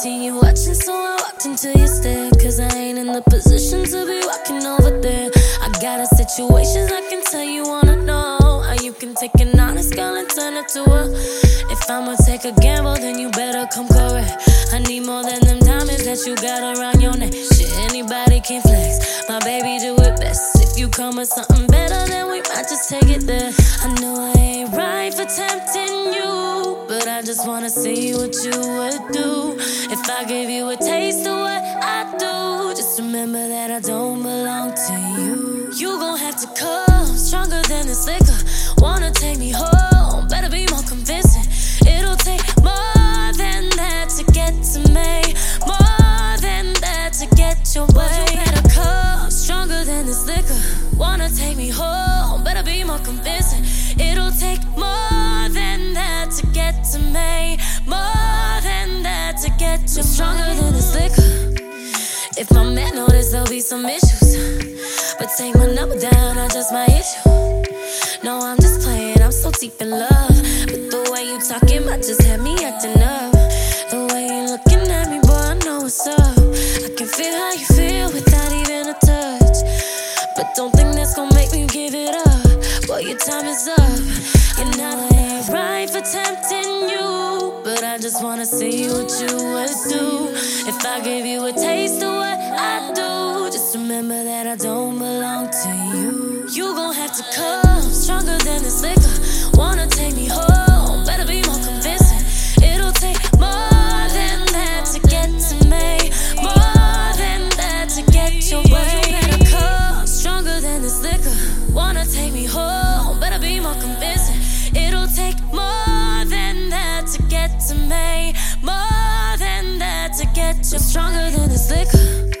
see you watching, so I walked into your stare. Cause I ain't in the position to be walking over there. I got a situation I can tell you wanna know. How you can take an honest girl and turn it to a. If I'ma take a gamble, then you better come correct. I need more than them diamonds that you got around your neck. Shit, anybody can flex. My baby do it best. If you come with something better, then we might just take it there. I know I ain't right for tempting I just wanna see what you would do. If I gave you a taste of what I do, just remember that I don't belong to you. You gon' have to come stronger than this liquor. Wanna take me home, better be more convincing. It'll take more than that to get to me, more than that to get your way. You better come stronger than this liquor. Wanna take me home, better be more convincing. It'll take my there'll be some issues. But take my number down, I just hit you. No, I'm just playing, I'm so deep in love. But the way you talking might just have me acting up. The way you looking at me, boy, I know what's up. I can feel how you feel without even a touch. But don't think that's gonna make me give it up. Boy, your time is up. You're not ain't right for tempting you. But I just wanna see what you would do. If I gave you a taste of what I do, just remember that I don't belong to you. You gon' have to come stronger than this liquor. Wanna take me home, better be more convincing. It'll take more than that to get to me, more than that to get your way. You better come stronger than this liquor. Wanna take me home, better be more convincing. It'll take more than that to get to me, more than that to get you stronger than this liquor.